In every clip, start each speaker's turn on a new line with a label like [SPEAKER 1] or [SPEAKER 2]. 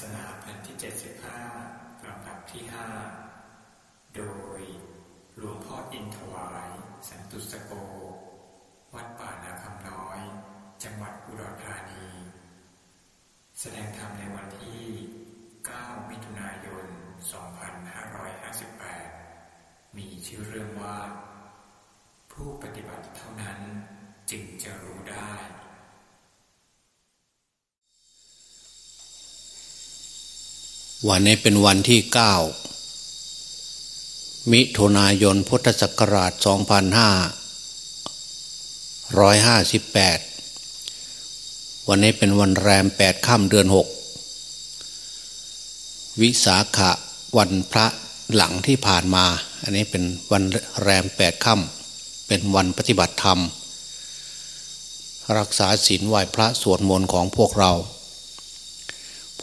[SPEAKER 1] ศนาแผ่นที่ 75ลำดับที่ 5 โดยหลวงพ่ออินถวาย สันตุสโก วัดป่านาคำน้อย จังหวัดอุดรธานี แสดงธรรมในวันที่ 9 มิถุนายน 2558 มีชื่อเรื่องว่า ผู้ปฏิบัติเท่านั้นจึงจะรู้ได้
[SPEAKER 2] วันนี้เป็นวันที่เก้ามิถุนายนพุทธศักราช 2558 วันนี้เป็นวันแรมแปดค่ำเดือนหกวิสาขะวันพระหลังที่ผ่านมา อันนี้เป็นวันแรมแปดค่ำเป็นวันปฏิบัติธรรม รักษาศีลไหวพระสวดมนต์ของพวกเรา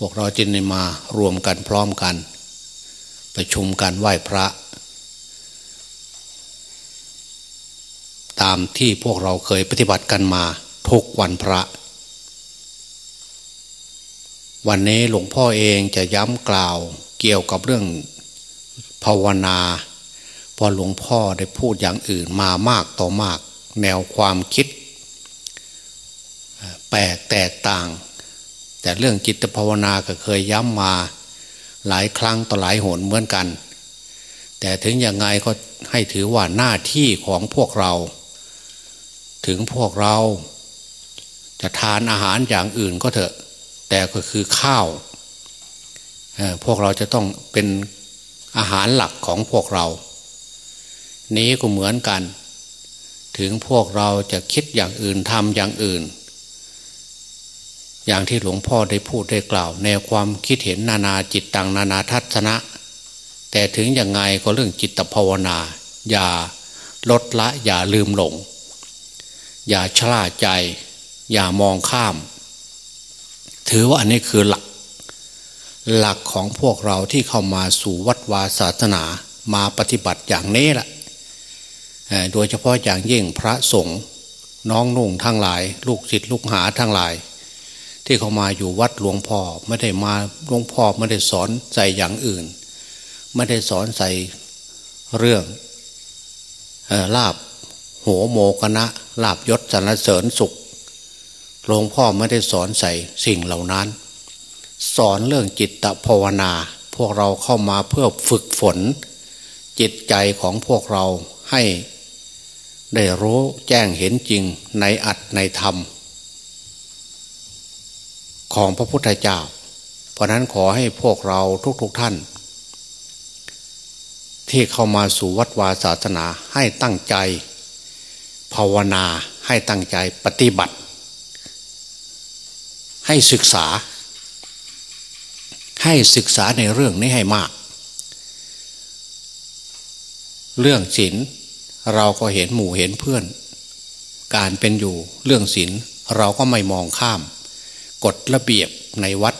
[SPEAKER 2] วกเราจึงได้มารวมกันพร้อมกัน ประชุมกันไหว้พระ ตามที่พวกเราเคยปฏิบัติกันมาทุกวันพระ วันนี้หลวงพ่อเองจะย้ำกล่าวเกี่ยวกับเรื่องภาวนาพอหลวงพ่อได้พูดอย่างอื่นมามากต่อมาก แนวความคิด แปลกแตกต่าง แต่เรื่องจิตภาวนาก็เคยย้ำมาหลายครั้งต่อหลายหนเหมือนกัน แต่ถึงยังไงก็ให้ถือว่าหน้าที่ของพวกเรา ถึงพวกเราจะทานอาหารอย่างอื่นก็เถอะ แต่ก็คือข้าวพวกเราจะต้องเป็นอาหารหลักของพวกเรา นี้ก็เหมือนกัน ถึงพวกเราจะคิดอย่างอื่นทำอย่างอื่น อย่างที่หลวงพ่อได้พูดได้กล่าว แนวความคิดเห็นนานาจิตตังนานาทัศนะ แต่ถึงยังไงก็เรื่องจิตภาวนา อย่าลดละอย่าลืมหลง อย่าชลาใจ อย่ามองข้าม ถือว่าอันนี้คือหลัก หลักของพวกเราที่เข้ามาสู่วัดวาศาสนามาปฏิบัติอย่างนี้แหละโดยเฉพาะอย่างยิ่งพระสงฆ์น้องนุ่งทั้งหลาย ลูกศิษย์ลูกหาทั้งหลาย ที่เขามาอยู่วัดหลวงพ่อไม่ได้มาหลวงพ่อไม่ได้สอนใส่อย่างอื่น ไม่ได้สอนใส่เรื่องลาบโหโมกนะลาบยศสรรเสริญสุขหลวงพ่อไม่ได้สอนใส่สิ่งเหล่านั้น สอนเรื่องจิตภาวนา พวกเราเข้ามาเพื่อฝึกฝน จิตใจของพวกเราให้ได้รู้แจ้งเห็นจริงในอัตในธรรม ของพระพุทธเจ้า เพราะนั้นขอให้พวกเราทุกๆทท่าน ที่เข้ามาสู่วัดวาศาสนาให้ตั้งใจ ภาวนาให้ตั้งใจปฏิบัติ ให้ศึกษา ให้ศึกษาในเรื่องนี้ให้มาก เรื่องศีลเราก็เห็นหมู่เห็นเพื่อน การเป็นอยู่เรื่องศีลเราก็ไม่มองข้าม กฎระเบียบในวัด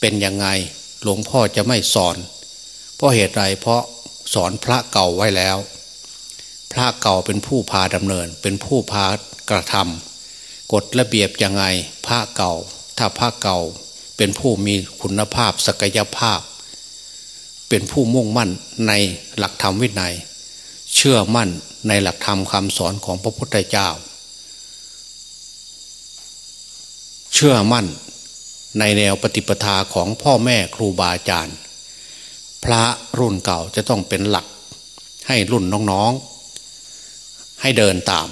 [SPEAKER 2] เป็นยังไงหลวงพ่อจะไม่สอน เพราะเหตุไรเพราะสอนพระเก่าไว้แล้ว พระเก่าเป็นผู้พาดำเนิน เป็นผู้พากระทำกฎระเบียบยังไงพระเก่า ถ้าพระเก่าเป็นผู้มีคุณภาพศักยภาพ เป็นผู้มุ่งมั่นในหลักธรรมวินัย เชื่อมั่นในหลักธรรมคำสอนของพระพุทธเจ้า เชื่อมั่นในแนวปฏิปทาของพ่อแม่ครูบาอาจารย์ พระรุ่นเก่าจะต้องเป็นหลัก ให้รุ่นน้องๆ ให้เดินตาม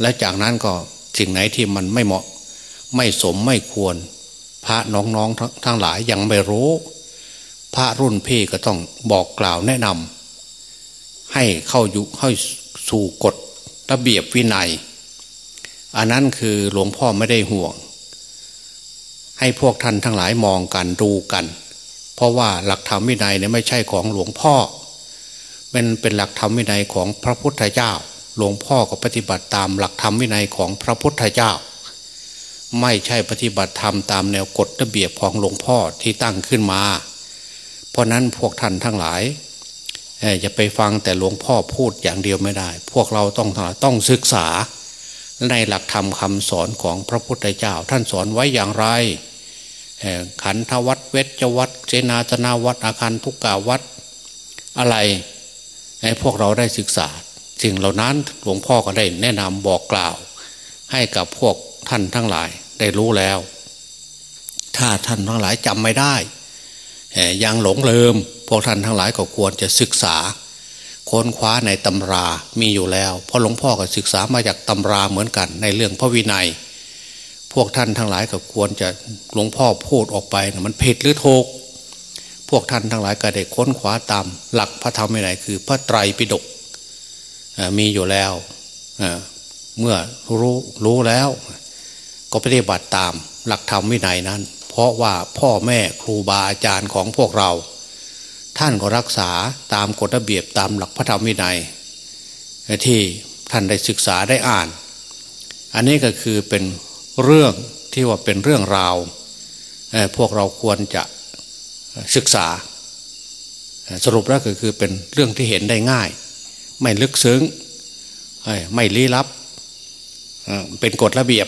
[SPEAKER 2] และจากนั้นก็สิ่งไหนที่มันไม่เหมาะ ไม่สมไม่ควร พระน้องๆทั้งหลายยังไม่รู้ พระรุ่นพี่ก็ต้องบอกกล่าวแนะนำให้เข้ายู่เข้าสู่กฎระเบียบวินัย อันนั้นคือหลวงพ่อไม่ได้ห่วง ให้พวกท่านทั้งหลายมองกันดูกัน เพราะว่าหลักธรรมวินัยเนี่ยไม่ใช่ของหลวงพ่อเป็นเป็นหลักธรรมวินัยของพระพุทธเจ้า หลวงพ่อก็ปฏิบัติตามหลักธรรมวินัยของพระพุทธเจ้า ไม่ใช่ปฏิบัติธรรมตามแนวกฎระเบียบของหลวงพ่อที่ตั้งขึ้นมา เพราะนั้นพวกท่านทั้งหลายจะไปฟังแต่หลวงพ่อพูดอย่างเดียวไม่ได้ พวกเราต้องต้องศึกษาในหลักธรรมคำสอนของพระพุทธเจ้า ท่านสอนไว้อย่างไร ขันธวัดเวชวัดเจนาจนาวัดอาคารทุกกาวัดอะไรให้พวกเราได้ศึกษาสิ่งเหล่านั้นหลวงพ่อก็ได้แนะนำบอกกล่าว ให้กับพวกท่านทั้งหลายได้รู้แล้ว ถ้าท่านทั้งหลายจำไม่ได้ยังหลงลืมพวกท่านทั้งหลายก็ควรจะศึกษา ค้นคว้าในตำรามีอยู่แล้วเพราะหลวงพ่อก็ศึกษามาจากตำราเหมือนกันในเรื่องพระวินัย พวกท่านทั้งหลายก็ควรจะหลวงพ่อพูดออกไปมันผิดหรือถูกพวกท่านทั้งหลายก็ได้ค้นคว้าตาม หลักพระธรรมวินัยคือ พระไตรปิฎกมีอยู่แล้วเมื่อรู้รู้แล้ว ก็ปฏิบัติตามหลักธรรมวินัยนั้น เพราะว่าพ่อแม่ครูบาอาจารย์ของพวกเรา ท่านก็รักษาตามกฎระเบียบตามหลักพระธรรมวินัย ที่ท่านได้ศึกษาได้อ่าน อันนี้ก็คือเป็น เรื่องที่ว่าเป็นเรื่องราวพวกเราควรจะศึกษา สรุปแล้วก็คือเป็นเรื่องที่เห็นได้ง่าย ไม่ลึกซึ้งไม่ลี้ลับ เป็นกฎระเบียบ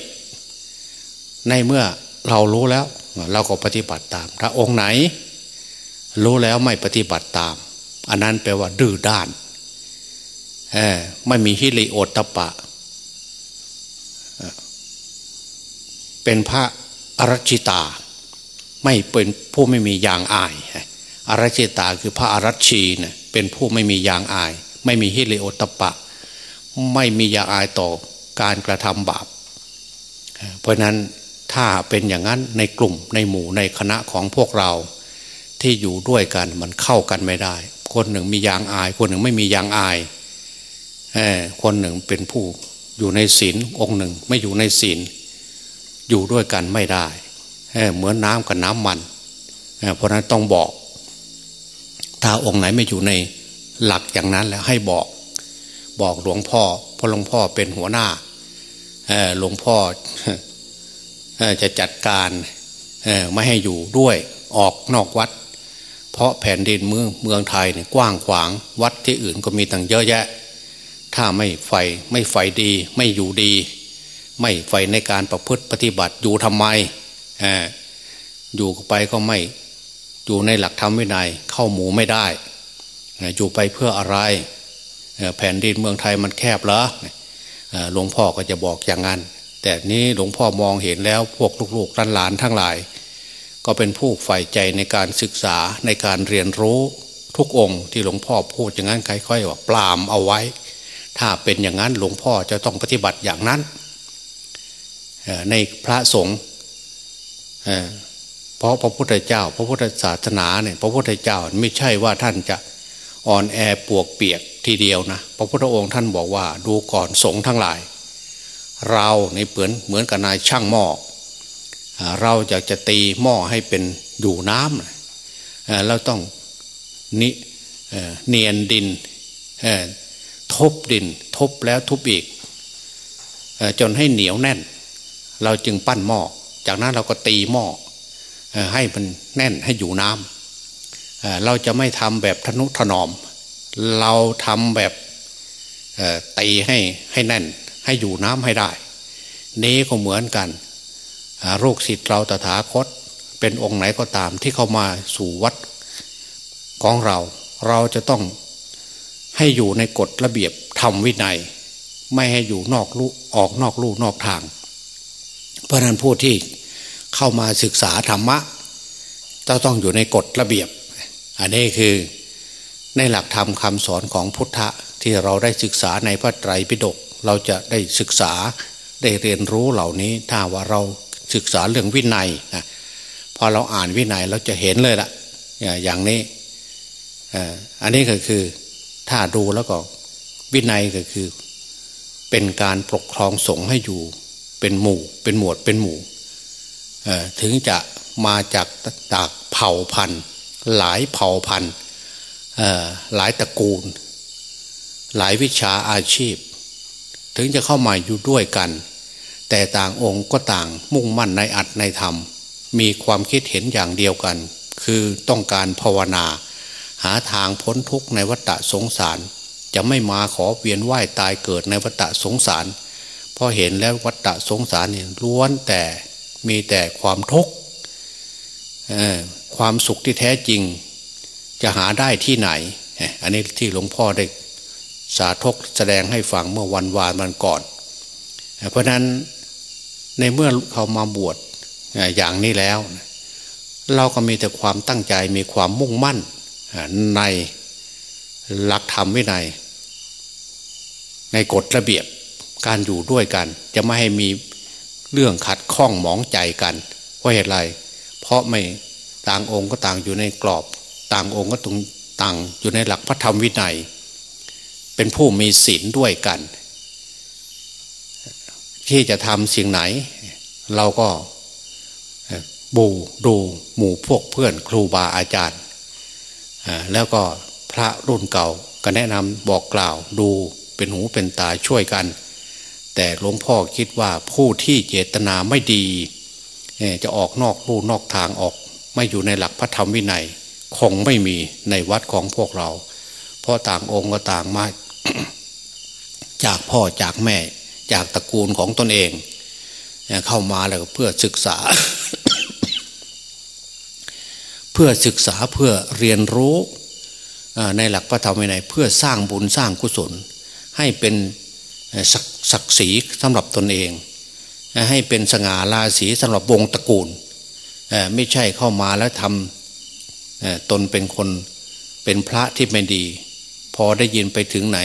[SPEAKER 2] ในเมื่อเรารู้แล้ว เราก็ปฏิบัติตาม ถ้าองค์ไหน รู้แล้วไม่ปฏิบัติตาม อันนั้นแปลว่าดื้อด้านไม่มีฮิริโอตตปะ เป็นพระอรชิตา ไม่เป็นผู้ไม่มียางอายอรชิตาคือพระอรชีเนะเป็นผู้ไม่มียางอาย ไม่มีฮิริโอตตปะ ไม่มียางอายต่อการกระทำบาป เพราะนั้นถ้าเป็นอย่างนั้นในกลุ่มในหมู่ในคณะของพวกเราที่อยู่ด้วยกันมันเข้ากันไม่ได้ คนหนึ่งมียางอาย คนหนึ่งไม่มียางอายคนหนึ่งเป็นผู้อยู่ในศีลองค์หนึ่งไม่อยู่ในศีล อยู่ด้วยกันไม่ได้เหมือนน้ำกับน้ำมัน เพราะนั้นต้องบอก ถ้าองค์ไหนไม่อยู่ในหลักอย่างนั้นแล้วให้บอก บอกหลวงพ่อเพราะหลวงพ่อเป็นหัวหน้าหลวงพ่อจะจัดการไม่ให้อยู่ด้วยออกนอกวัด เพราะแผ่นดินเมืองเมืองไทยเนี่ยกว้างขวางวัดที่อื่นก็มีตั้งเยอะแยะ ถ้าไม่ไฟไม่ไฟดีไม่อยู่ดี ไม่ไฟในการประพฤติปฏิบัติอยู่ทำไมอยู่ไปก็ไม่อยู่ในหลักธรรมวินัยเข้าหมูไม่ได้อยู่ไปเพื่ออะไรแผ่นดินเมืองไทยมันแคบเหรอหลวงพ่อก็จะบอกอย่างนั้น แต่นี้หลวงพ่อมองเห็นแล้วพวกลูกๆหลานทั้งหลาย ก็เป็นผู้ใฝ่ใจในการศึกษาในการเรียนรู้ทุกองค์ที่หลวงพ่อพูดอย่างนั้นค่อยๆว่าปลามเอาไว้ ถ้าเป็นอย่างนั้นหลวงพ่อจะต้องปฏิบัติอย่างนั้น ในพระสงฆ์เพราะพระพุทธเจ้า พระพุทธศาสนาเนี่ยพระพุทธเจ้าไม่ใช่ว่าท่านจะอ่อนแอปวกเปียกทีเดียวนะพระพุทธองค์ท่านบอกว่าดูก่อนสงฆ์ทั้งหลาย เราในเปือนเหมือนกับนายช่างหม้อเราอยากจะตีหม้อให้เป็นอยู่น้ำเราต้องนิเนียนดินทบดิน ทบแล้วทุบอีกจนให้เหนียวแน่น เราจึงปั้นหม้อจากนั้นเราก็ตีหม้อให้มันแน่นให้อยู่น้ำเราจะไม่ทำแบบทนุถนอม เราทำแบบตีให้ให้แน่น ให้อยู่น้ำให้ได้ นี้ก็เหมือนกันโรคสิทธิ์เราตถาคตเป็นองค์ไหนก็ตามที่เข้ามาสู่วัดของเรา เราจะต้องให้อยู่ในกฎระเบียบธรรมวินัย ไม่ให้อยู่นอกลู่ออกนอกลู่นอกทาง เพราะนั้นผู้ที่เข้ามาศึกษาธรรมะจะต้องอยู่ในกฎระเบียบ อันนี้คือในหลักธรรมคำสอนของพุทธะที่เราได้ศึกษาในพระไตรปิฎกเราจะได้ศึกษาได้เรียนรู้เหล่านี้ถ้าว่าเราศึกษาเรื่องวินัยนะพอเราอ่านวินัยเราจะเห็นเลยละอย่างนี้อันนี้ก็คือถ้าดูแล้วก็วินัยก็คือ เป็นการปกครองสงฆ์ให้อยู่ เป็นหมู่ เป็นหมวดเป็นหมู่ถึงจะมาจากตากเผ่าพันธุ์ หลายเผ่าพันธุ์หลายตระกูล หลายวิชาอาชีพ ถึงจะเข้ามาอยู่ด้วยกัน แต่ต่างองค์ก็ต่างมุ่งมั่นในอัตในธรรม มีความคิดเห็นอย่างเดียวกัน คือต้องการภาวนา หาทางพ้นทุกข์ในวัฏสงสาร จะไม่มาขอเวียนไหวตายเกิดในวัฏสงสาร พอเห็นแล้ววัฏสงสารเนี่ยล้วนแต่มีแต่ความทุกข์ความสุขที่แท้จริง จะหาได้ที่ไหน อันนี้ที่หลวงพ่อได้สาธกแสดงให้ฟังเมื่อวันวานมันก่อน เพราะนั้นในเมื่อเขามาบวชอย่างนี้แล้ว เราก็มีแต่ความตั้งใจมีความมุ่งมั่นในหลักธรรมวินัย ในกฎระเบียบ การอยู่ด้วยกัน จะไม่ให้มีเรื่องขัดข้องหมองใจกันเพราะเหตุไร เพราะไม่ต่างองค์ก็ต่างอยู่ในกรอบ ต่างองค์ก็ตรงต่างอยู่ในหลักพระธรรมวินัย เป็นผู้มีศีลด้วยกัน ที่จะทำสิ่งไหน เราก็บูดูหมู่พวกเพื่อนครูบาอาจารย์ แล้วก็พระรุ่นเก่าก็แนะนำบอกกล่าวดูเป็นหูเป็นตาช่วยกัน แต่หลวงพ่อคิดว่าผู้ที่เจตนาไม่ดีจะออกนอกลู่นอกทางออกไม่อยู่ในหลักพระธรรมวินัยคงไม่มีในวัดของพวกเรา เพราะต่างองค์ก็ต่างมาจากพ่อจากแม่จากตระกูลของตนเอง เข้ามาแล้วเพื่อศึกษา เพื่อศึกษาเพื่อเรียนรู้ในหลักพระธรรมวินัยเพื่อสร้างบุญสร้างกุศล ให้เป็น ศักดิ์ศรีสำหรับตนเอง ให้เป็นสง่าราศีสำหรับวงตระกูล ไม่ใช่เข้ามาแล้วทำตนเป็นคนเป็นพระที่ไม่ดี พอได้ยินไปถึงไหน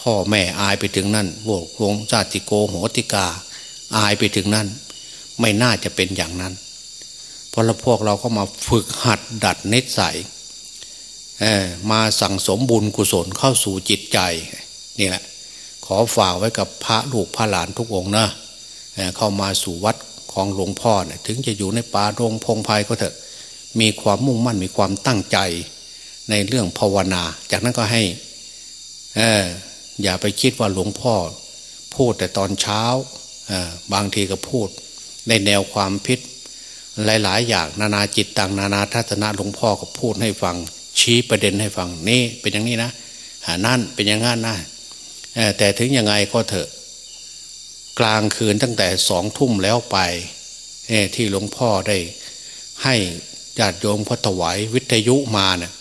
[SPEAKER 2] พ่อแม่อายไปถึงนั่นวกวงชาติโกโหติกา อายไปถึงนั่น ไม่น่าจะเป็นอย่างนั้น เพราะละพวกเราก็มาฝึกหัดดัดเน็ตใสมาสั่งสมบุญกุศลเข้าสู่จิตใจนี่แหละ อฝากไว้กับพระลูกพระหลานทุกองนะเข้ามาสู่วัดของหลวงพ่อเนี่ยถึงจะอยู่ในป่าโรงพงไพ่ก็เถอะ มีความมุ่งมั่นมีความตั้งใจในเรื่องภาวนา จากนั้นก็ให้ออย่าไปคิดว่าหลวงพ่อ พูดแต่ตอนเช้าบางทีก็พูดในแนวความพิษหลาย ๆ อย่างนานาจิตต่างนานาทัศนะหลวงพ่อก็พูดให้ฟัง ชี้ประเด็นให้ฟังนี่เป็นอย่างนี้นะนั่นเป็นอย่างนั้นนะ แต่ถึงยังไงก็เถอะ กลางคืนตั้งแต่สองทุ่มแล้วไปที่หลวงพ่อได้ ให้ญาติโยมพระถวายวิทยุมาเนะี่ย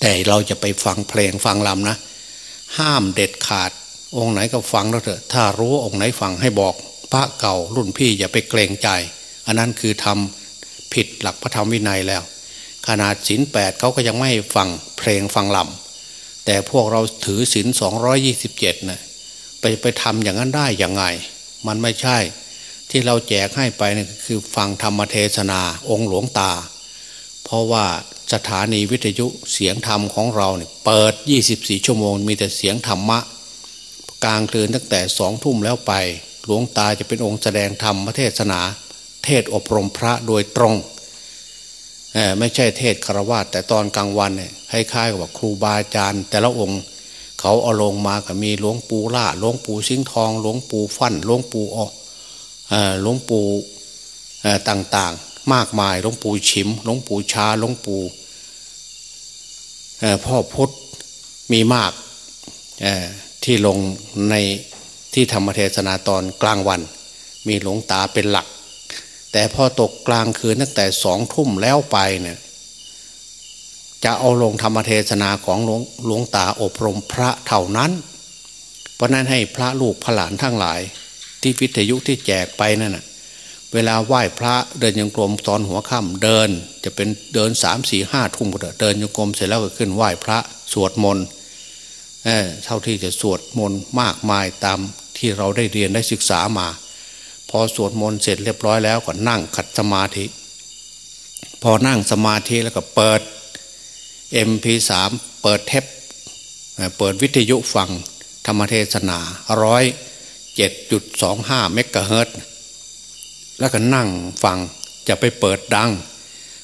[SPEAKER 2] แต่เราจะไปฟังเพลงฟังลำนะ ห้ามเด็ดขาด องค์ไหนก็ฟังแล้วเถอะ ถ้ารู้องค์ไหนฟังให้บอกพระเก่ารุ่นพี่อย่าไปเกรงใจ อันนั้นคือทำผิดหลักพระธรรมวินัยแล้วขนาดศีลแปดเขาก็ยังไม่ฟังเพลงฟังลำ แต่พวกเราถือศีลสองร้อยี่สิบเจ็ดนะไปไปทำอย่างนั้นได้อย่างไง มันไม่ใช่ ที่เราแจกให้ไปนี่คือฟังธรรมเทศนาองค์หลวงตา เพราะว่าสถานีวิทยุเสียงธรรมของเราเนี่ยเปิด 24 ชั่วโมง มีแต่เสียงธรรมะ กลางคืนตั้งแต่สองทุ่มแล้วไป หลวงตาจะเป็นองค์แสดงธรรมเทศนา เทศอบรมพระโดยตรง ไม่ใช่เทศคารวะแต่ตอนกลางวันเนี่ยคล้ายๆกับครูบาอาจารย์ แต่ละองค์เขาเอาลงมาก็มีหลวงปู่ล่าหลวงปู่สิงทองหลวงปู่ฟั่นหลวงปู่อหลวงปู่ต่างๆ มากมายหลวงปู่ฉิมหลวงปู่ชาหลวงปู่พ่อพุทธมีมากที่ลงในที่ธรรมเทศนาตอนกลางวัน มีหลวงตาเป็นหลัก แต่พอตกกลางคืนตั้งแต่สองทุ่มแล้วไปเนี่ยจะเอาลงธรรมเทศนาของหลวงงตาอบรมพระเท่านั้น เพราะนั้นให้พระลูกพระหลานทั้งหลาย ที่วิทยุที่แจกไปนั่นนะเวลาไหว้พระเดินยังกรมตอนหัวค่ำเดิน จะเป็นเดินสามสี่ห้าทุ่มก็เดินยังกรมเสร็จแล้วก็ขึ้นไหว้พระสวดมนต์เท่าที่จะสวดมนต์มากมายตามที่เราได้เรียนได้ศึกษามา อสวดมนต์เสร็จเรียบร้อยแล้วก็นั่งขัดสมาธิ พอนั่งสมาธิแล้วก็เปิด MP3 เปิดเทปเปิดวิทยุฟังธรรมเทศนาร้อยเจ็ดจุดสองห้าเมกะเฮิรตแล้วก็นั่งฟังจะไปเปิดดัง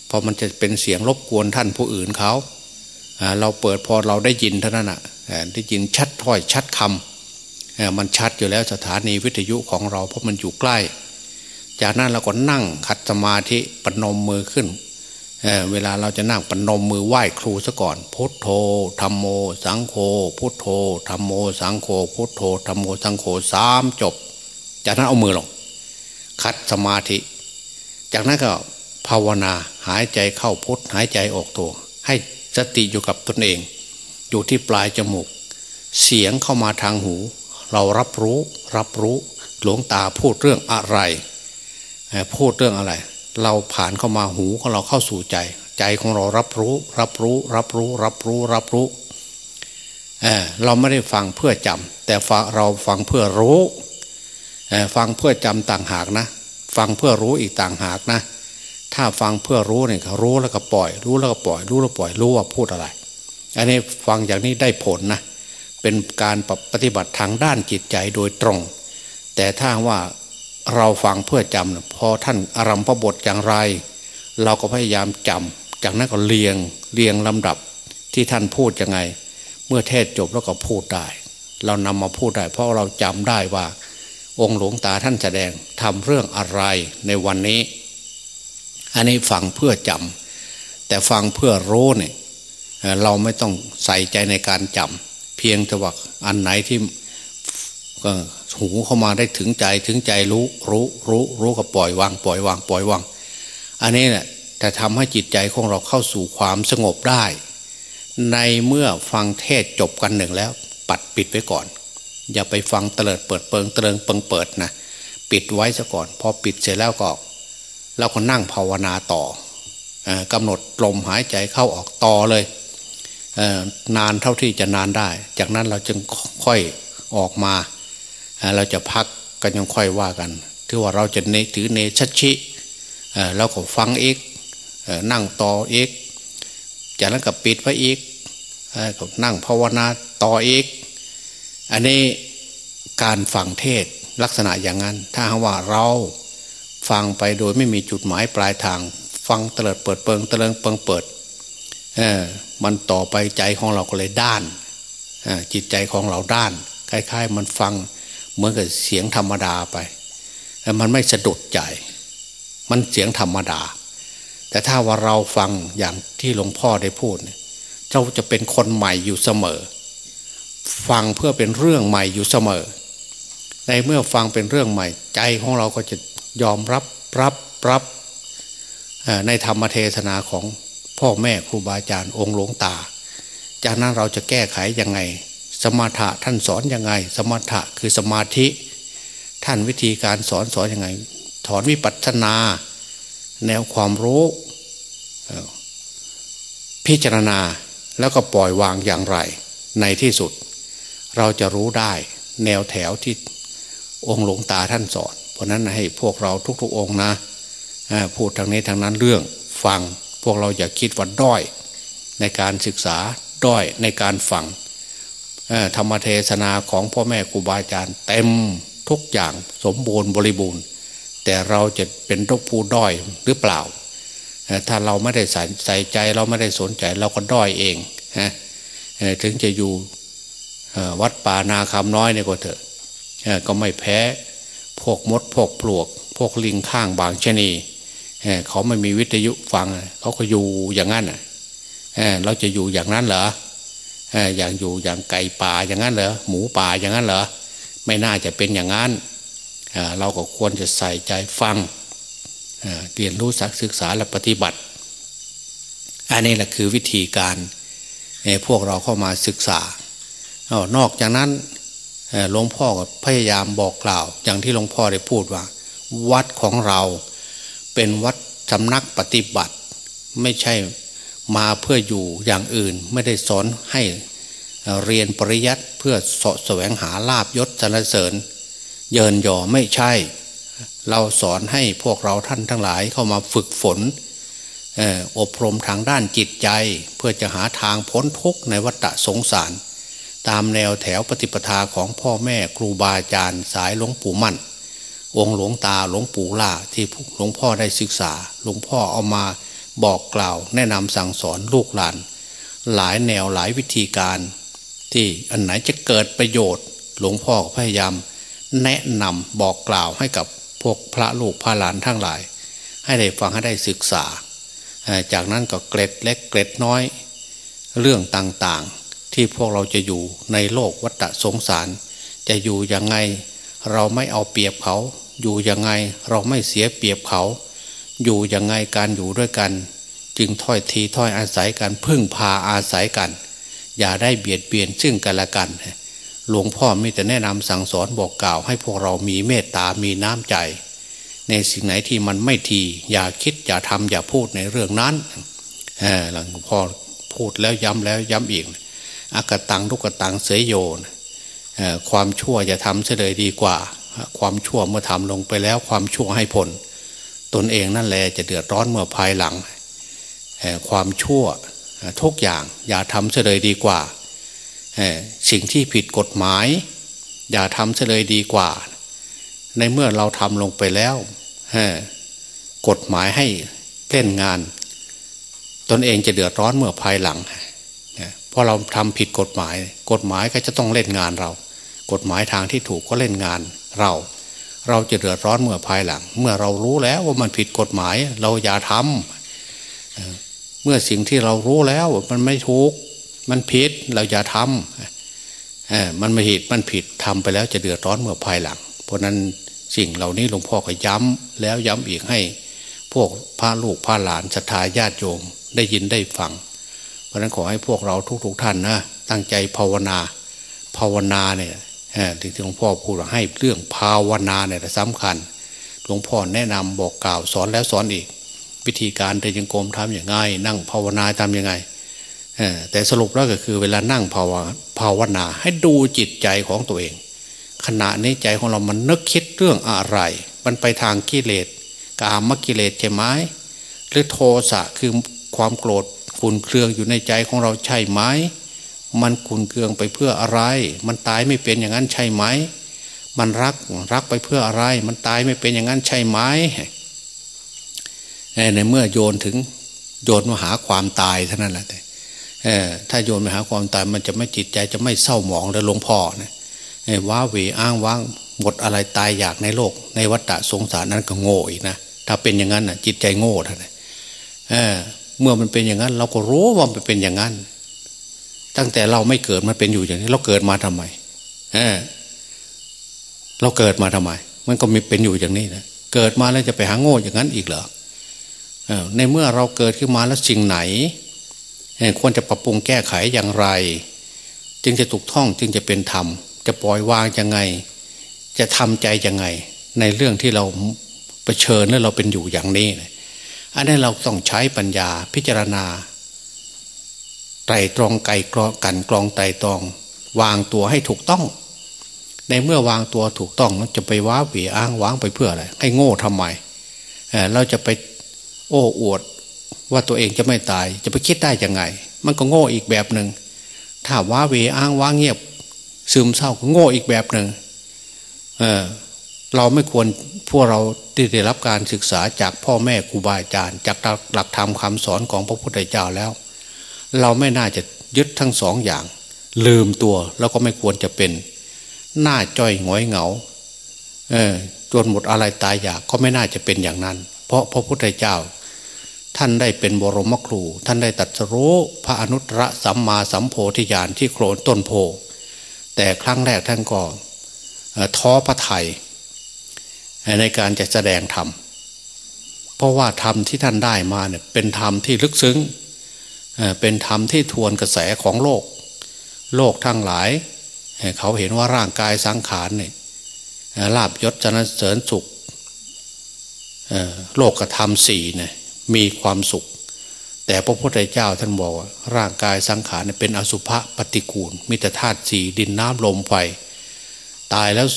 [SPEAKER 2] เพราะมันจะเป็นเสียงรบกวนท่านผู้อื่นเขา เราเปิดพอเราได้ยินเท่านั้นอะได้ยินชัดถ้อยชัดคำ มันชัดอยู่แล้วสถานีวิทยุของเราเพราะมันอยู่ใกล้ จากนั้นเราก็นั่งขัดสมาธิปนมมือขึ้นเเวลาเราจะนั่งปนมมือไหว้ครูซะก่อน พุทโธธรรมโม สังโฆพุทโธธรรมโม สังโฆพุทโธธรรมโมสังโฆสามจบ จากนั้นเอามือลง คัดสมาธิ จากนั้นก็ภาวนาหายใจเข้าพุทหายใจออกโทให้สติอยู่กับตนเอง อยู่ที่ปลายจมูก เสียงเข้ามาทางหู เรารับรู้รับรู้หลวงตาพูดเรื่องอะไร พูดเรื่องอะไร เราผ่านเข้ามาหูของเราเข้าสู่ใจ ใจของเรารับรู้ รับรู้ รับรู้ รับรู้ รับรู้เเราไม่ได้ฟังเพื่อจำแต่เราฟังเพื่อรู้ฟังเพื่อจำต่างหากนะ ฟังเพื่อรู้อีกต่างหากนะ ถ้าฟังเพื่อรู้เนี่ยรู้แล้วก็ปล่อย รู้แล้วก็ปล่อย รู้แล้วปล่อยรู้ว่าพูดอะไร อันนี้ฟังอย่างนี้ได้ผลนะ เป็นการปฏิบัติทางด้านจิตใจโดยตรง แต่ถ้าว่าเราฟังเพื่อจำพอท่านอารัมพบทอย่างไร เราก็พยายามจำจากนั้นก็เรียงเรียงลำดับที่ท่านพูดยังไง เมื่อเทศจบแล้วก็พูดได้ เรานำมาพูดได้ เพราะเราจำได้ว่า องค์หลวงตาท่านแสดงทำเรื่องอะไรในวันนี้ อันนี้ฟังเพื่อจำแต่ฟังเพื่อรู้เนี่ยเราไม่ต้องใส่ใจในการจำ เพียงแต่ว่าอันไหนที่หูเข้ามาได้ถึงใจถึงใจรู้รู้รู้รู้ก็ปล่อยวาง ปล่อยวาง ปล่อยวาง อันนี้เนี่ยแต่ทำให้จิตใจของเราเข้าสู่ความสงบได้ ในเมื่อฟังเทศจบกันหนึ่งแล้ว ปัดปิดไว้ก่อน อย่าไปฟังเตลิดเปิดเปิงเตลิงเปิงเปิดนะปิดไว้ซะก่อน พอปิดเสร็จแล้วก็เราก็นั่งภาวนาต่อกำหนดลมหายใจเข้าออกต่อเลย นานเท่าที่จะนานได้ จากนั้นเราจึงค่อยออกมา เราจะพักกันยังค่อยว่ากันถือว่าเราจะเนถือเนชัชิแล้วก็ฟังเอกนั่งต่อเอกจากนั้นก็ปิดไว้อีกก็นั่งภาวนาต่ออีก อันนี้การฟังเทศลักษณะอย่างนั้น ถ้าว่าเราฟังไปโดยไม่มีจุดหมายปลายทาง ฟังเตลิดเปิดเปิงเตลิงเปิงเปิด เออมันต่อไปใจของเราก็เลยด้านจิตใจของเราด้านคล้ายๆ มันฟังเหมือนกับเสียงธรรมดาไปแต่มันไม่สะดุดใจ มันเสียงธรรมดา แต่ถ้าว่าเราฟังอย่างที่หลวงพ่อได้พูดเจ้าจะเป็นคนใหม่อยู่เสมอ ฟังเพื่อเป็นเรื่องใหม่อยู่เสมอ ในเมื่อฟังเป็นเรื่องใหม่ ใจของเราก็จะยอมรับรับรับในธรรมเทศนาของ พ่อแม่ครูบาอาจารย์องค์หลวงตา จากนั้นเราจะแก้ไขยังไง สมถะท่านสอนยังไง สมถะคือสมาธิ ท่านวิธีการสอนสอนยังไง ถอนวิปัสสนา แนวความรู้พิจารณาแล้วก็ปล่อยวางอย่างไร ในที่สุด เราจะรู้ได้แนวแถวที่องค์หลวงตาท่านสอน เพราะนั้นให้พวกเราทุกๆองค์นะพูดทางนี้ทางนั้นเรื่องฟัง พวกเราอย่าคิดว่าด้อยในการศึกษาด้อยในการฟังธรรมเทศนาของพ่อแม่ครูบาอาจารย์เต็มทุกอย่างสมบูรณ์บริบูรณ์ แต่เราจะเป็นทุกผู้ด้อยหรือเปล่า ถ้าเราไม่ได้ใส่ใสใจเราไม่ได้สนใจเราก็ด้อยเองถึงจะอยู่วัดป่านาคำน้อยเนี่ยก็เถอะก็ไม่แพ้พวกมดพวกปลวก พวกลิงข้างบางชนี เขาไม่มีวิทยุฟัง เขาก็อยู่อย่างนั้นเราจะอยู่อย่างนั้นเหรออย่างอยู่อย่างไก่ป่าอย่างนั้นเหรอหมูป่าอย่างนั้นเหรอไม่น่าจะเป็นอย่างนั้นเราก็ควรจะใส่ใจฟังเรียนรู้สักศึกษาและปฏิบัติ อันนี้แหละคือวิธีการพวกเราเข้ามาศึกษานอกจากนั้นหลวงพ่อก็พยายามบอกกล่าว อย่างที่หลวงพ่อได้พูดว่า วัดของเรา เป็นวัดสำนักปฏิบัติ ไม่ใช่มาเพื่ออยู่อย่างอื่น ไม่ได้สอนให้เรียนปริยัติเพื่อสะแสวงหาลาบยศสรรเสริญ เยินยอไม่ใช่ เราสอนให้พวกเราท่านทั้งหลายเข้ามาฝึกฝนอบรมทางด้านจิตใจ เพื่อจะหาทางพ้นทุกข์ในวัฏสงสาร ตามแนวแถวปฏิปทาของพ่อแม่ครูบาอาจารย์สายหลวงปู่มั่น องค์หลวงตาหลวงปู่ล่าที่หลวงพ่อได้ศึกษา หลวงพ่อเอามาบอกกล่าว แนะนำสั่งสอนลูกหลาน หลายแนวหลายวิธีการ ที่อันไหนจะเกิดประโยชน์ หลวงพ่อพยายาม แนะนำบอกกล่าวให้กับพวกพระลูกพระหลานทั้งหลาย ให้ได้ฟังให้ได้ศึกษา จากนั้นก็เกร็ดเล็กเกร็ดน้อย เรื่องต่างๆ ที่พวกเราจะอยู่ในโลกวัฏสงสาร จะอยู่ยังไงเราไม่เอาเปรียบเขา อยู่ยังไงเราไม่เสียเปรียบเขา อยู่ยังไงการอยู่ด้วยกัน จึงถ้อยทีถ้อยอาศัยกันพึ่งพาอาศัยกัน อย่าได้เบียดเบียนซึ่งกันและกัน หลวงพ่อมีแต่แนะนำสั่งสอนบอกกล่าว ให้พวกเรามีเมตตามีน้ำใจ ในสิ่งไหนที่มันไม่ที อย่าคิดอย่าทำอย่าพูดในเรื่องนั้นหลวงพ่อพูดแล้วย้ำแล้วย้ำอีกอากตังทุกตังเสยโยนความชั่วจะทำเฉลยดีกว่า ความชั่วเมื่อทำลงไปแล้วความชั่วให้ผล ตนเองนั่นแหละจะเดือดร้อนเมื่อภายหลัง ความชั่วทุกอย่างอย่าทำเฉลยดีกว่า สิ่งที่ผิดกฎหมาย อย่าทำเฉลยดีกว่า ในเมื่อเราทำลงไปแล้วกฎหมายให้เล่นงาน ตนเองจะเดือดร้อนเมื่อภายหลังเพราะเราทำผิดกฎหมาย กฎหมายก็จะต้องเล่นงานเรา กฎหมายทางที่ถูกก็เล่นงาน เราเราจะเดือดร้อนเมื่อภายหลัง เมื่อเรารู้แล้วว่ามันผิดกฎหมาย เราอย่าทำเมื่อสิ่งที่เรารู้แล้วมันไม่ถูก มันผิดเราอย่าทำมันไม่ผิดมันผิดทำไปแล้วจะเดือดร้อนเมื่อภายหลัง เพราะนั้นสิ่งเหล่านี้หลวงพ่อก็ย้ำแล้วย้ำอีกให้ พวกพระลูกพระหลานศรัทธาญาติโยมได้ยินได้ฟัง เพราะนั้นขอให้พวกเราทุกๆทท่านนะตั้งใจภาวนา ภาวนาเนี่ย ที่หลวงพ่อพูดให้เรื่องภาวนาเนี่ยสำคัญ หลวงพ่อแนะนำบอกกล่าวสอนแล้วสอนอีก วิธีการเดินจงกรมทำอย่างไง นั่งภาวนาทำยังไงแต่สรุปแล้วก็คือเวลานั่งภาวภาวนา ให้ดูจิตใจของตัวเอง ขณะนี้ใจของเรามันนึกคิดเรื่องอะไร มันไปทางกิเลสกามกิเลสใช่ไหมหรือโทสะคือความโกรธขุนเครืองอยู่ในใจของเราใช่ไหม มันขุนเคืองไปเพื่ออะไร มันตายไม่เป็นอย่างนั้นใช่ไหม มันรักรักไปเพื่ออะไร มันตายไม่เป็นอย่างนั้นใช่ไหมในเมื่อโยนถึงโยนมาหาความตายเท่านั้นแหละถ้าโยนมาหาความตายมันจะไม่จิตใจจะไม่เศร้าหมองเลยหลวงพ่อนะว้าเหวอ้างว้างหมดอะไรตายอยากในโลก ในวัฏฏะสงสารนั้นก็โง่อีกนะถ้าเป็นอย่างนั้นนะจิตใจโง่ท่านนะเมื่อมันเป็นอย่างนั้น เราก็รู้ว่ามันเป็นอย่างนั้น ตั้งแต่เราไม่เกิดมันเป็นอยู่อย่างนี้ เราเกิดมาทำไมเออเราเกิดมาทำไม มันก็มีเป็นอยู่อย่างนี้นะเกิดมาแล้วจะไปหาโง่อย่างนั้นอีกเหรอในเมื่อเราเกิดขึ้นมาแล้วสิ่งไหน ควรจะปรับปรุงแก้ไขอย่างไร จึงจะถูกท่องจึงจะเป็นธรรม จะปล่อยวางยังไง จะทำใจยังไง ในเรื่องที่เราเผชิญและเราเป็นอยู่อย่างนี้ อันนี้เราต้องใช้ปัญญาพิจารณา ไตรตรองไก่กรอกันกรองไตรตรอง วางตัวให้ถูกต้อง ในเมื่อวางตัวถูกต้องจะไปว้าหวีอ้างว้างไปเพื่ออะไร ให้โง่ทำไมเราจะไปโอ้อวดว่าตัวเองจะไม่ตาย จะไปคิดได้ยังไง มันก็โง่อีกแบบหนึ่งถ้าว้าหวีอ้างว้างเงียบ ซึมเศร้าก็โง่อีกแบบหนึ่งเเราไม่ควรพวกเราที่ได้รับการศึกษาจากพ่อแม่ครูบาอาจารย์ จากหลักธรรมคาสอนของพระพุทธเจ้าแล้ว เราไม่น่าจะยึดทั้งสองอย่าง ลืมตัวแล้วก็ไม่ควรจะเป็น หน้าจ้อยหงอยเหงาเออจนหมดอะไรตายอยากก็ไม่น่าจะเป็นอย่างนั้น เพราะพระพุทธเจ้า ท่านได้เป็นบรมครู ท่านได้ตัดสู้พระอนุตตรสัมมาสัมโพธิญาณที่โคลนต้นโพแต่ครั้งแรกท่านก็ท้อพระไทยในการจะแสดงธรรมเพราะว่าธรรมที่ท่านได้มาเนี่ยเป็นธรรมที่ลึกซึ้ง เป็นธรรมที่ทวนกระแสของโลก โลกทั้งหลาย เขาเห็นว่าร่างกายสังขารเนี่ยลาบยศจนเสริญสุขโลกกระทำสี่เนี่ยมีความสุข แต่พระพุทธเจ้าท่านบอกว่า ร่างกายสังขารเป็นอสุภะปฏิกูลมิตรธาตุสี่ดินน้ำลมไฟตายแล้ว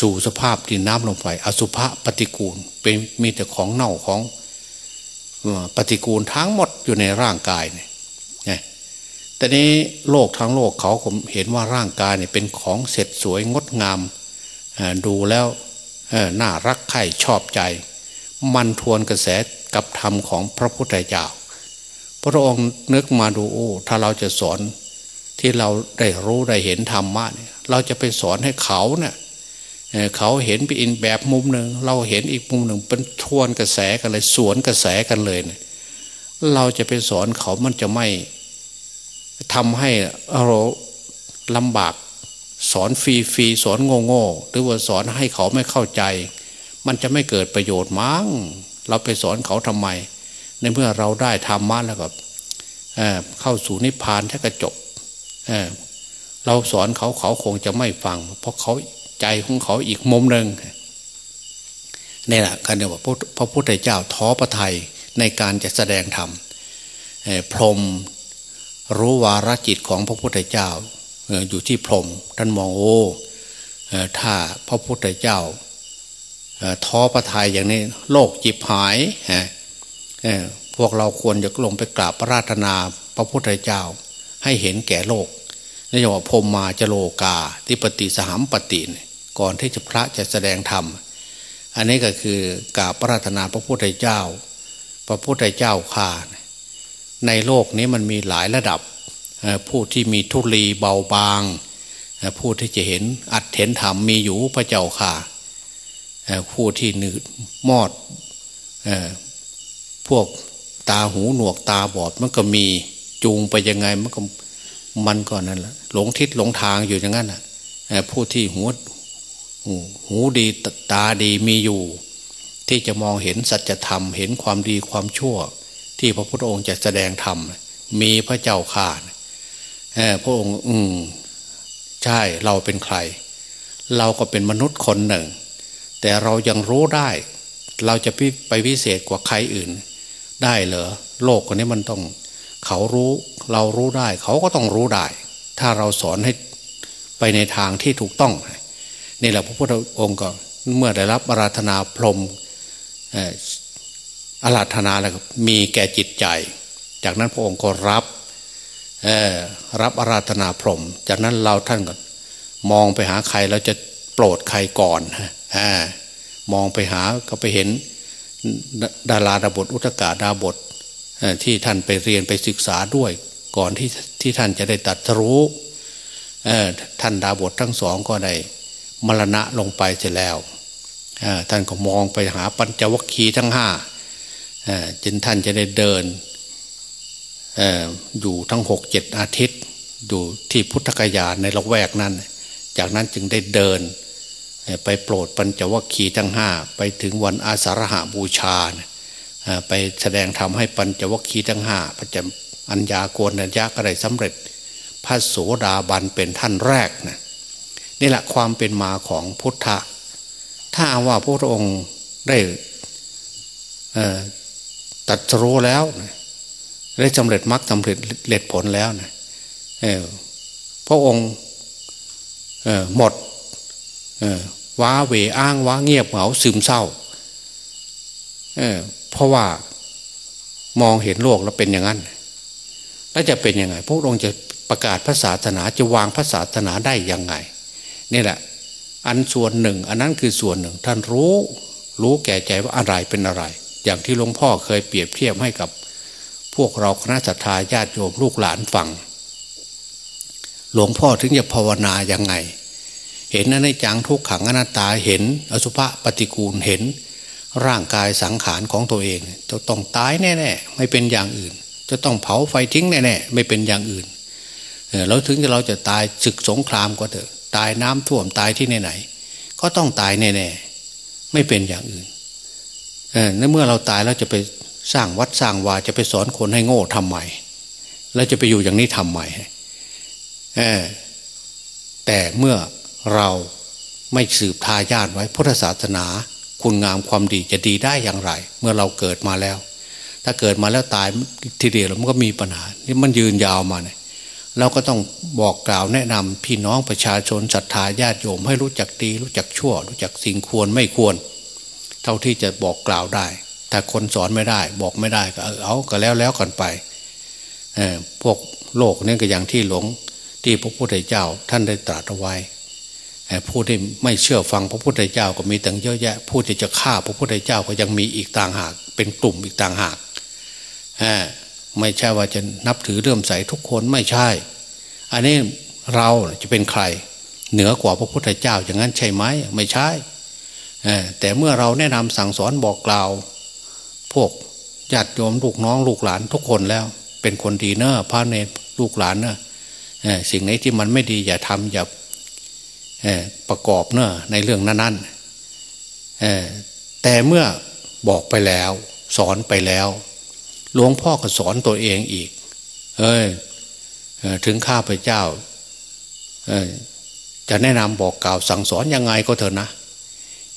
[SPEAKER 2] สู่สภาพดินน้ำลมไฟอสุภะปฏิกูล เป็นมีแต่ของเน่าของ ปฏิกูลทั้งหมดอยู่ในร่างกายเนี่ยแต่นี้โลกทั้งโลกเขาผมเห็นว่าร่างกายเนี่ยเป็นของเสร็จสวยงดงามดูแล้วน่ารักใคร่ชอบใจ มันทวนกระแสกับธรรมของพระพุทธเจ้าพระองค์นึกมาดูโอ้ถ้าเราจะสอนที่เราได้รู้ได้เห็นธรรมะเนี่ยเราจะไปสอนให้เขาเนี่ย เขาเห็นไปอินแบบมุมหนึ่งเราเห็นอีกมุมหนึ่งเป็นทวนกระแสกันเลยสวนกระแสกันเลยเนี่ยเราจะไปสอนเขามันจะไม่ทำให้เราลำบากสอนฟรีฟรีสอนโง่โง่หรือว่าสอนให้เขาไม่เข้าใจ มันจะไม่เกิดประโยชน์มั้งเราไปสอนเขาทำไม ในเมื่อเราได้ธรรมะแล้วก็เเข้าสู่นิพพานแค่กระจบเเราสอนเขาเขาคงจะไม่ฟัง เพราะเขา ใจของเขาอีกมุมหนึ่งนี่แหละการเดียวว่าพระพุทธเจ้าท้อพระไทยในการจะแสดงธรรมพรมรู้วาระจิตของพระพุทธเจ้าอยู่ที่พรมท่านมองโอ้ถ้าพระพุทธเจ้าท้อพระทัยอย่างนี้โลกจิบหายพวกเราควรจะลงไปกราบพระราธนาพระพุทธเจ้า ให้เห็นแก่โลกนี่ว่าพรมมาจโลกาที่ปฏิสหามปฏิ ก่อนที่จะพระจะแสดงธรรม อันนี้ก็คือกราบพระราธนาพระพุทธเจ้า พระพุทธเจ้าข่าในโลกนี้มันมีหลายระดับผู้ที่มีทุลีเบาบางผู้ที่จะเห็นอัดเห็นธรรมมีอยู่พระเจ้าค่ะผู้ที่นืดมอดพวกตาหูหนวกตาบอดมันก็มีจูงไปยังไงมันก็มันก็นั่นแหละหลงทิศหลงทางอยู่อย่างนั้นนะผู้ที่หู หูดีตาดีมีอยู่ ที่จะมองเห็นสัจธรรม เห็นความดีความชั่ว ที่พระพุทธองค์จะแสดงธรรม มีพระเจ้าข่าพระองค์ อืมใช่เราเป็นใคร เราก็เป็นมนุษย์คนหนึ่ง แต่เรายังรู้ได้ เราจะไปพิเศษกว่าใครอื่น ได้เหรอโลกคนนี้มันต้อง เขารู้ เรารู้ได้ เขาก็ต้องรู้ได้ ถ้าเราสอนให้ไปในทางที่ถูกต้อง นี่แหละพระพุทธองค์ก็เมื่อได้รับอาราธนาพรมอาราธนาแล้วมีแก่จิตใจ จากนั้นพระองค์ก็รับรับอาราธนาพรม จากนั้นเราท่านก็มองไปหาใครเราจะโปรดใครก่อนมองไปหาก็ไปเห็นดาราดาบทอุตกาดาบทที่ท่านไปเรียนไปศึกษาด้วย ก่อนที่ที่ท่านจะได้ตัดรู้ท่านดาบททั้งสองก็ได้ มรณะลงไปเสร็จแล้วท่านก็มองไปหาปัญจวัคคีย์ทั้งห้าจนท่านจะได้เดินอยู่ทั้งหกเจ็ดอาทิตย์ อยู่ที่พุทธกยาในละแวกนั้น จากนั้นจึงได้เดิน ไปโปรดปัญจวัคคีย์ทั้งห้าไปถึงวันอาสาฬหาบูชา ไปแสดงธรรมให้ปัญจวัคคีย์ทั้งห้าพระจัญญาโกนัญญาก็ได้สำเร็จ พระโสดาบันเป็นท่านแรกนะ นี่แหละความเป็นมาของพุทธะ ถ้าว่าพระองค์ได้ตัดรู้แล้วได้สำเร็จมรรคสำเร็จเร็จผลแล้วนะพระองค์หมดว้าเวอ้างว้าเงียบเหงาซึมเศร้าเเพราะว่ามองเห็นโลกแล้วเป็นอย่างนั้น แล้วจะเป็นยังไง พระองค์จะประกาศพระศาสนาจะวางพระศาสนาได้ยังไง นี่แหละ อันส่วนหนึ่ง อันนั้นคือส่วนหนึ่ง ท่านรู้รู้แก่ใจว่าอะไรเป็นอะไร อย่างที่หลวงพ่อเคยเปรียบเทียบให้กับ พวกเราคณะสัตยาญาติโยมลูกหลานฟังหลวงพ่อถึงจะภาวนาย่างไง เห็นในจังทุกขังอนัตตาเห็น อสุภะปฏิกูลเห็น ร่างกายสังขารของตัวเอง จะต้องตายแน่ๆไม่เป็นอย่างอื่น จะต้องเผาไฟทิ้งแน่ๆไม่เป็นอย่างอื่นเราถึงจะเราจะตายศึกสงครามก็เถอะ ตายน้ำท่วมตายที่ไหนๆก็ต้องตายแน่ๆไม่เป็นอย่างอื่นเออเมื่อเราตายแล้วจะไปสร้างวัดสร้างวาจะไปสอนคนให้โง่ทำไมแล้วจะไปอยู่อย่างนี้ทำไมเออแต่เมื่อเราไม่สืบทายาทไว้พุทธศาสนา คุณงามความดีจะดีได้อย่างไร เมื่อเราเกิดมาแล้ว ถ้าเกิดมาแล้วตายทีเดียวมันก็มีปัญหานี่มันยืนยาวมาเนี่ย เราก็ต้องบอกกล่าวแนะนำพี่น้องประชาชนศรัทธาญาติโยมให้รู้จักดีรู้จักชั่ว รู้จักสิ่งควรไม่ควร เท่าที่จะบอกกล่าวได้ แต่คนสอนไม่ได้ บอกไม่ได้ก็เอาก็แล้วแล้วกันไปพวกโลกนี่ก็อย่างที่หลงที่พระพุทธเจ้าท่านได้ตรัสเอาไว้ผู้ที่ไม่เชื่อฟังพระพุทธเจ้าก็มีตั้งเยอะแยะ ผู้ที่จะฆ่าพระพุทธเจ้าก็ยังมีอีกต่างหาก เป็นกลุ่มอีกต่างหาก ไม่ใช่ว่าจะนับถือเรื่มใสทุกคนไม่ใช่ อันนี้เราจะเป็นใคร เหนือกว่าพระพุทธเจ้าอย่างนั้นใช่ไหมไม่ใช่แต่เมื่อเราแนะนำสั่งสอนบอกกล่าว พวกญาติโยมลูกน้องลูกหลานทุกคนแล้ว เป็นคนดีเนอะพระเนรลูกหลานเนอะสิ่งไหนที่มันไม่ดีอย่าทำอย่าประกอบเนอะในเรื่องนั้นๆแต่เมื่อบอกไปแล้ว สอนไปแล้ว หลวงพ่อก็สอนตัวเองอีก เอ้ยถึงข้าพเจ้าจะแนะนำบอกกล่าวสั่งสอนยังไงก็เถอะนะ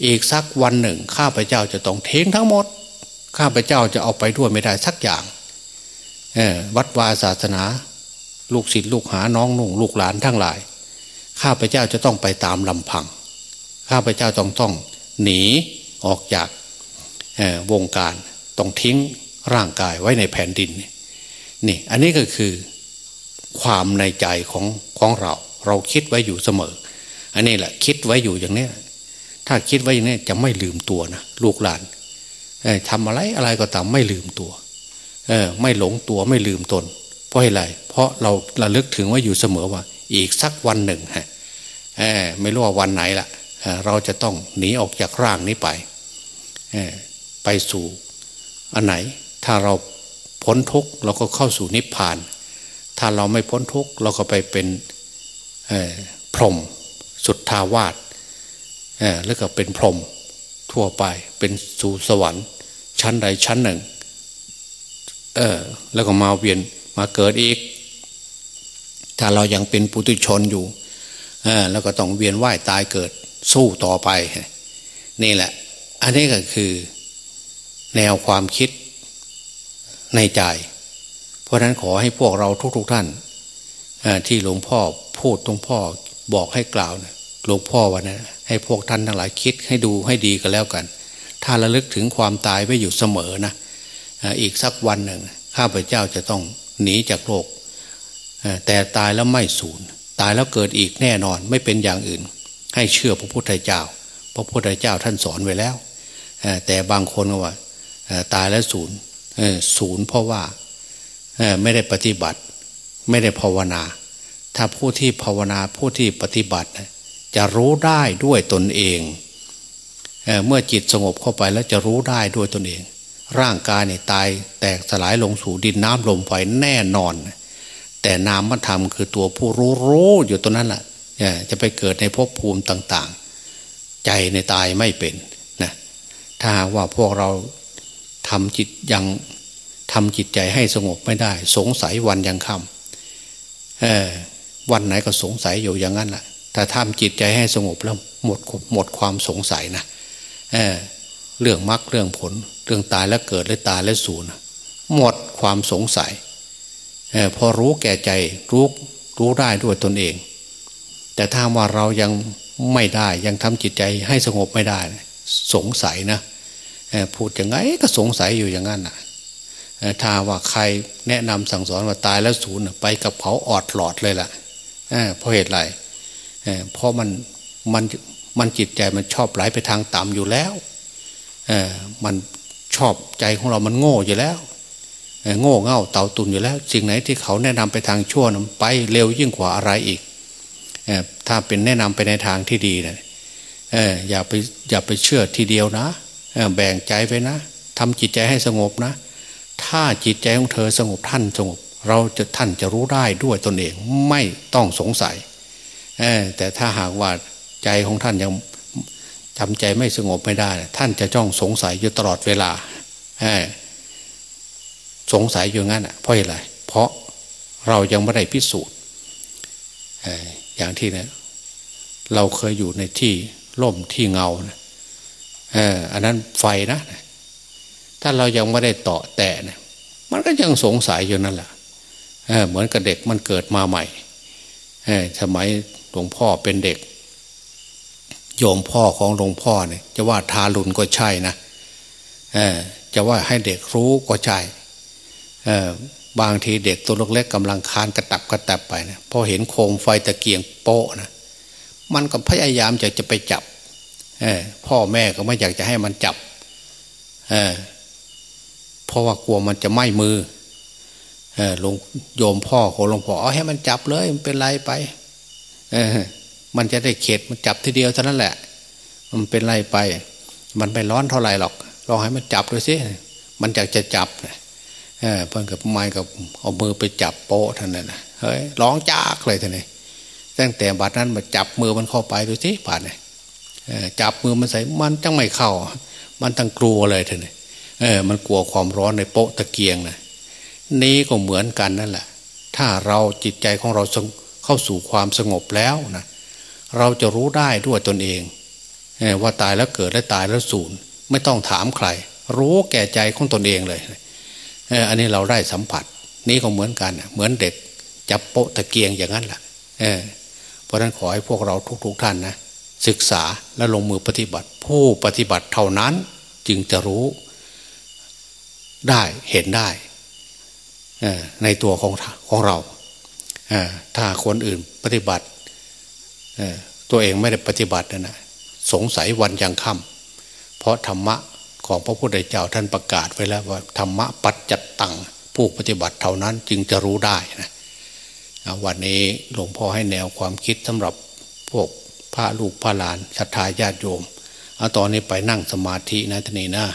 [SPEAKER 2] อีกสักวันหนึ่ง ข้าพเจ้าจะต้องทิ้งทั้งหมด ข้าพเจ้าจะเอาไปด้วยไม่ได้สักอย่างวัดวาศาสนา ลูกศิษย์ลูกหาน้องนุ่งลูกหลานทั้งหลาย ข้าพเจ้าจะต้องไปตามลำพัง ข้าพเจ้าต้องต้องหนีออกจากวงการต้องทิ้ง ร่างกายไว้ในแผ่นดินนี่ อันนี้ก็คือความในใจของของเรา เราคิดไว้อยู่เสมอ อันนี้แหละคิดไว้อยู่อย่างนี้ถ้าคิดไว้อย่างนี้จะไม่ลืมตัวนะลูกหลานทำอะไรอะไรก็ตามไม่ลืมตัวเออไม่หลงตัวไม่ลืมตน เพราะอะไร เพราะเราระลึกถึงว่าอยู่เสมอว่า อีกสักวันหนึ่งฮะไม่รู้ว่าวันไหนละเราจะต้องหนีออกจากร่างนี้ไปไปสู่อันไหน ถ้าเราพ้นทุกข์เราก็เข้าสู่นิพพาน ถ้าเราไม่พ้นทุกข์เราก็ไปเป็นพรหมสุดทาวาสแล้วก็เป็นพรหมทั่วไปเป็นสู่สวรรค์ชั้นใดชั้นหนึ่ง เออ แล้วก็มาเวียนมาเกิดอีก ถ้าเรายังเป็นปุถุชนอยู่ เออ แล้วก็ต้องเวียนว่ายตายเกิดสู้ต่อไป นี่แหละ อันนี้ก็คือ แนวความคิด ในใจ เพราะนั้นขอให้พวกเราทุกๆทท่านที่หลวงพ่อพูดหลวงพ่อบอกให้กล่าวหลวงพ่อวันนะให้พวกท่านทั้งหลายคิดให้ดูให้ดีกันแล้วกัน ถ้าระลึกถึงความตายไว้อยู่เสมอนะอีกสักวันหนึ่งข้าพเจ้าจะต้องหนีจากโลก แต่ตายแล้วไม่สูญตายแล้วเกิดอีกแน่นอนไม่เป็นอย่างอื่น ให้เชื่อพระพุทธเจ้า พระพุทธเจ้าท่านสอนไว้แล้ว แต่บางคนก็ว่าตายแล้วศูน ศูนย์เพราะว่าไม่ได้ปฏิบัติ ไม่ได้ภาวนา ถ้าผู้ที่ภาวนาผู้ที่ปฏิบัติ จะรู้ได้ด้วยตนเองเเมื่อจิตสงบเข้าไปแล้วจะรู้ได้ด้วยตนเอง ร่างกายเนี่ยตายแตกสลายลงสู่ดินน้ำลมไฟแน่นอน แต่นามธรรมคือตัวผู้รู้รู้อยู่ตรงนั้นแหละจะไปเกิดในภพภูมิต่าง ๆ ใจในตายไม่เป็นนะถ้าว่าพวกเรา ทำจิตยังทำจิตใจให้สงบไม่ได้ สงสัยวันยังคำวันไหนก็สงสัยอยู่อย่างนั้นแหละแต่ทำจิตใจให้สงบแล้วหมดหมดความสงสัยนะเเรื่องมรรคเรื่องผล เรื่องตายแล้วเกิดหรือตายแล้วสูญหมดความสงสัยอพอรู้แก่ใจรู้รู้ได้ด้วยตนเอง แต่ถ้าว่าเรายังไม่ได้ยังทำจิตใจให้สงบไม่ได้ สงสัยนะ พูดยังไงก็สงสัยอยู่อย่างนั้นนะถ้าว่าใครแนะนำสั่งสอนว่าตายแล้วศูนย์ไปกับเขาออดหลอดเลยล่ะเพราะเหตุไรเพราะมันมันมันจิตใจมันชอบไหลไปทางต่ำอยู่แล้วมันชอบใจของเรามันโง่อยู่แล้วโง่เง่าเต่าตุนอยู่แล้วสิ่งไหนที่เขาแนะนำไปทางชั่วนะไปเร็วยิ่งกว่าอะไรอีกถ้าเป็นแนะนำไปในทางที่ดีนะอย่าไปอย่าไปเชื่อทีเดียวนะ แบ่งใจไปนะทำจิตใจให้สงบนะ ถ้าจิตใจของเธอสงบท่านสงบ เราจะท่านจะรู้ได้ด้วยตนเองไม่ต้องสงสัยแต่ถ้าหากว่าใจของท่านยังทำใจไม่สงบไม่ได้ ท่านจะจ้องสงสัยอยู่ตลอดเวลาสงสัยอยู่งั้นเพราะอะไรเพราะเรายังไม่ได้พิสูจน์อย่างที่นะเราเคยอยู่ในที่ร่มที่เงานะ เอออันนั้นไฟนะ ถ้าเรายังไม่ได้ต่อแต่เนี่ยมันก็ยังสงสัยอยู่นั่นแหละเออเหมือนกับเด็กมันเกิดมาใหม่เออสมัยหลวงพ่อเป็นเด็ก โยมพ่อของหลวงพ่อเนี่ย จะว่าทารุณก็ใช่นะเออจะว่าให้เด็กรู้ก็ใช่เออบางทีเด็กตัวเล็กๆกำลังคานกระตับกระตับไปนะพอเห็นโคมไฟตะเกียงโปะนะมันก็พยายามจะจะไปจับ พ่อแม่ก็ไม่อยากจะให้มันจับเเพราะว่ากลัวมันจะไหม้มือหลวงโยมพ่อของหลวงพ่อเอาให้มันจับเลยมันเป็นไรไปมันจะได้เข็ดมันจับทีเดียวเท่านั้นแหละ มันเป็นไรไป มันไม่ร้อนเท่าไหร่หรอกลองให้มันจับดูสิมันอยากจะจับเเพิ่นกับไม้กับเอามือไปจับโป๊ะท่านนั่นนะเฮ้ยร้องจากเลยท่านนี่ตั้งแต่บัดนั้นมาจับมือมันเข้าไปดูสิผ่านเนี่ย จับมือมันใส่มันจังไม่เข้า มันตั้งกลัวเลยท่านเออมันกลัวความร้อนในโปะตะเกียงนะนี้ก็เหมือนกันนั่นแหละ ถ้าเราจิตใจของเราเข้าสู่ความสงบแล้วนะเราจะรู้ได้ด้วยตนเองว่าตายแล้วเกิดและตายแล้วสูญไม่ต้องถามใคร รู้แก่ใจของตนเองเลยอันนี้เราได้สัมผัส นี้ก็เหมือนกันเหมือนเด็กจับโปะตะเกียงอย่างนั้นแหละเพราะนั้นขอให้พวกเราทุกๆทท่านนะ ศึกษาและลงมือปฏิบัติ ผู้ปฏิบัติเท่านั้นจึงจะรู้ได้เห็นได้ในตัวของของเรา ถ้าคนอื่นปฏิบัติตัวเองไม่ได้ปฏิบัตินะสงสัยวันยังค่ำเพราะธรรมะของพระพุทธเจ้าท่านประกาศไว้แล้วว่าธรรมะปัจจัตตังผู้ปฏิบัติเท่านั้นจึงจะรู้ได้นะวันนี้หลวงพ่อให้แนวความคิดสำหรับพวก พระลูกพระหลานศรัทธาญาติโยมเอาตอนนี้ไปนั่งสมาธินะท่านนี่นะ